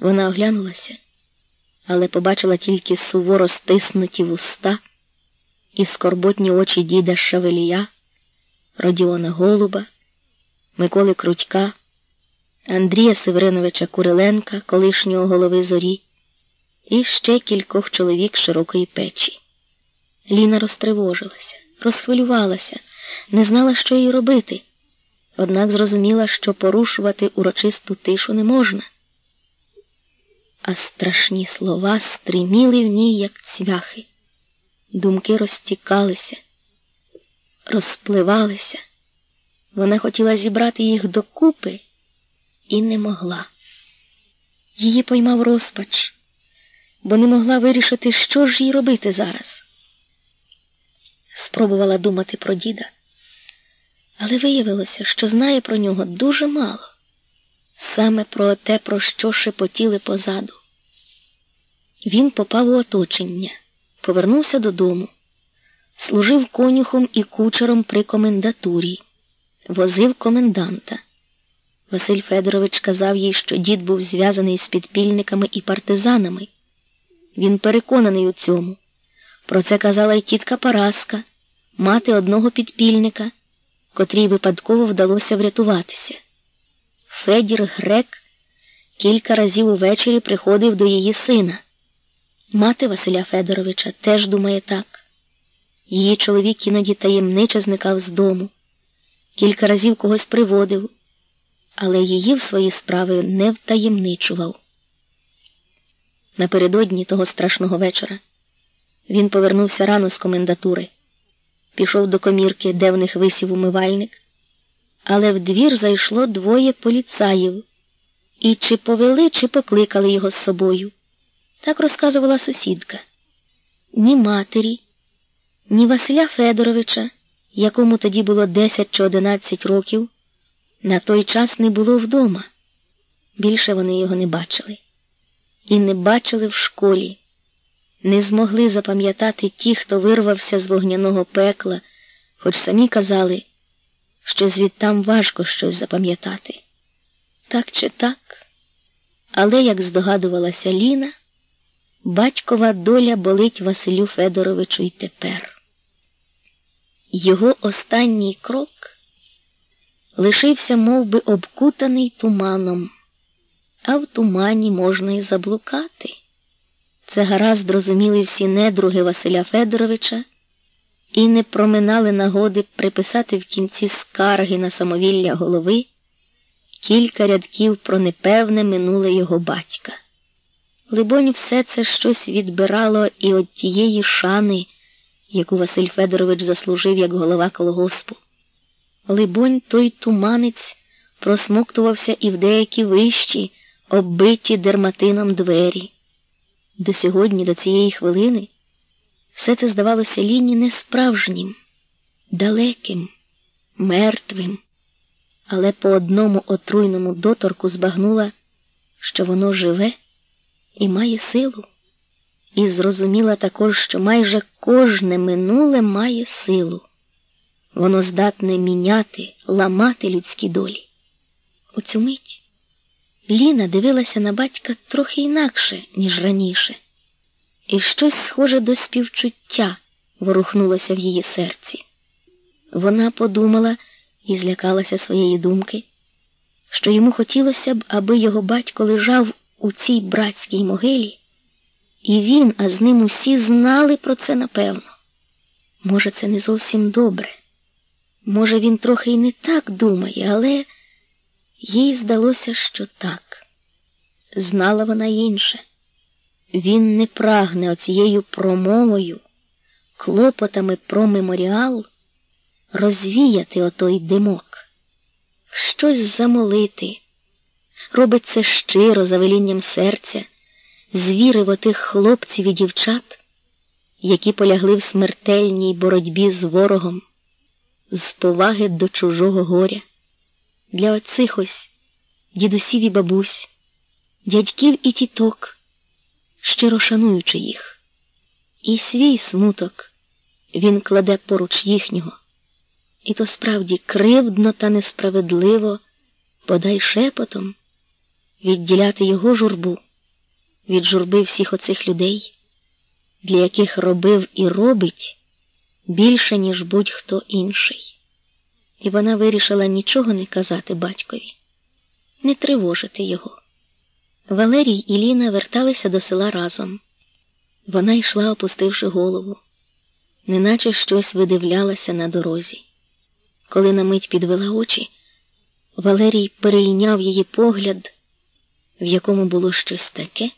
Вона оглянулася, але побачила тільки суворо стиснуті вуста і скорботні очі діда Шавелія, Родіона Голуба, Миколи Крутька, Андрія Севериновича Куриленка, колишнього голови зорі, і ще кількох чоловік широкої печі. Ліна розтривожилася, розхвилювалася, не знала, що їй робити, однак зрозуміла, що порушувати урочисту тишу не можна. А страшні слова стриміли в ній, як цвяхи. Думки розтікалися, розпливалися. Вона хотіла зібрати їх докупи і не могла. Її поймав розпач, бо не могла вирішити, що ж їй робити зараз. Спробувала думати про діда, але виявилося, що знає про нього дуже мало, саме про те, про що шепотіли позаду. Він попав у оточення, повернувся додому, служив конюхом і кучером при комендатурі, возив коменданта. Василь Федорович казав їй, що дід був зв'язаний з підпільниками і партизанами. Він переконаний у цьому. Про це казала й тітка Параска, мати одного підпільника, котрій випадково вдалося врятуватися. Федір Грек кілька разів увечері приходив до її сина. Мати Василя Федоровича теж думає так. Її чоловік іноді таємниче зникав з дому, кілька разів когось приводив, але її в свої справи не втаємничував. Напередодні того страшного вечора він повернувся рано з комендатури, пішов до комірки, де в них висів умивальник, але в двір зайшло двоє поліцаїв, і чи повели, чи покликали його з собою. Так розказувала сусідка. Ні матері, ні Василя Федоровича, якому тоді було 10 чи 11 років, на той час не було вдома. Більше вони його не бачили. І не бачили в школі, не змогли запам'ятати ті, хто вирвався з вогняного пекла, хоч самі казали, що звідтам важко щось запам'ятати. Так чи так, але, як здогадувалася Ліна, батькова доля болить Василю Федоровичу й тепер. Його останній крок лишився мов би, обкутаний туманом, а в тумані можна й заблукати. Це гаразд зрозуміли всі недруги Василя Федоровича і не проминали нагоди приписати в кінці скарги на самовілля голови кілька рядків про непевне минуле його батька. Либонь, все це щось відбирало і от тієї шани, яку Василь Федорович заслужив як голова колгоспу. Либонь, той туманець просмоктувався і в деякі вищі, оббиті дерматином двері. До сьогодні, до цієї хвилини, все це здавалося Ліні несправжнім, далеким, мертвим, але по одному отруйному доторку збагнула, що воно живе і має силу, і зрозуміла також, що майже кожне минуле має силу. Воно здатне міняти, ламати людські долі. У цю мить Ліна дивилася на батька трохи інакше, ніж раніше, і щось схоже до співчуття ворухнулося в її серці. Вона подумала і злякалася своєї думки, що йому хотілося б, аби його батько лежав у цій братській могилі, і він, а з ним усі знали про це напевно. Може, це не зовсім добре. Може, він трохи й не так думає, але їй здалося, що так. Знала вона інше. Він не прагне оцією промовою, клопотами про меморіал розвіяти отой димок, щось замолити. Робить це щиро за велінням серця, звірив отих хлопців і дівчат, які полягли в смертельній боротьбі з ворогом з поваги до чужого горя, для оцих ось дідусів і бабусь, дядьків і тіток, щиро шануючи їх, і свій смуток він кладе поруч їхнього, і то справді кривдно та несправедливо, подай шепотом, відділяти його журбу від журби всіх оцих людей, для яких робив і робить більше, ніж будь-хто інший. І вона вирішила нічого не казати батькові, не тривожити його. Валерій і Ліна верталися до села разом. Вона йшла, опустивши голову, неначе щось видивлялася на дорозі. Коли на мить підвела очі, Валерій перейняв її погляд, в якому було щось таке,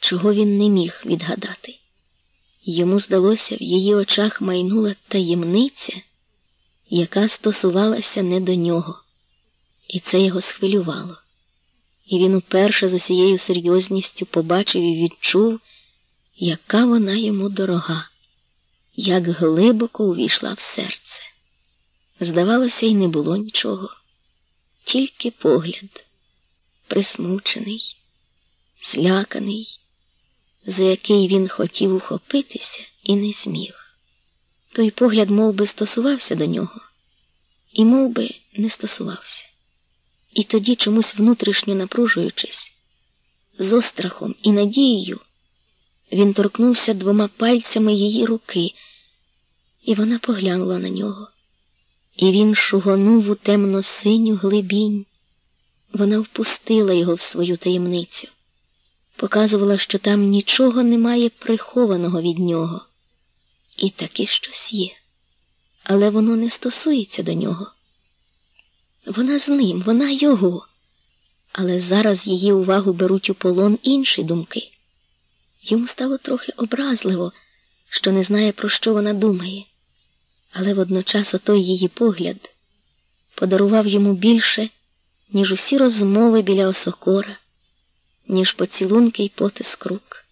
чого він не міг відгадати. Йому здалося, в її очах майнула таємниця, яка стосувалася не до нього, і це його схвилювало. І він уперше з усією серйозністю побачив і відчув, яка вона йому дорога, як глибоко увійшла в серце. Здавалося, й не було нічого, тільки погляд, присмучений, зляканий, за який він хотів ухопитися і не зміг. Той погляд мов би, стосувався до нього, і мов би, не стосувався. І тоді, чомусь внутрішньо напружуючись, з острахом і надією, він торкнувся двома пальцями її руки, і вона поглянула на нього. І він шугонув у темно-синю глибінь. Вона впустила його в свою таємницю, показувала, що там нічого немає прихованого від нього. І таки щось є, але воно не стосується до нього. Вона з ним, вона його, але зараз її увагу беруть у полон інші думки. Йому стало трохи образливо, що не знає, про що вона думає, але водночас отой її погляд подарував йому більше, ніж усі розмови біля осокора, ніж поцілунки й потиск рук.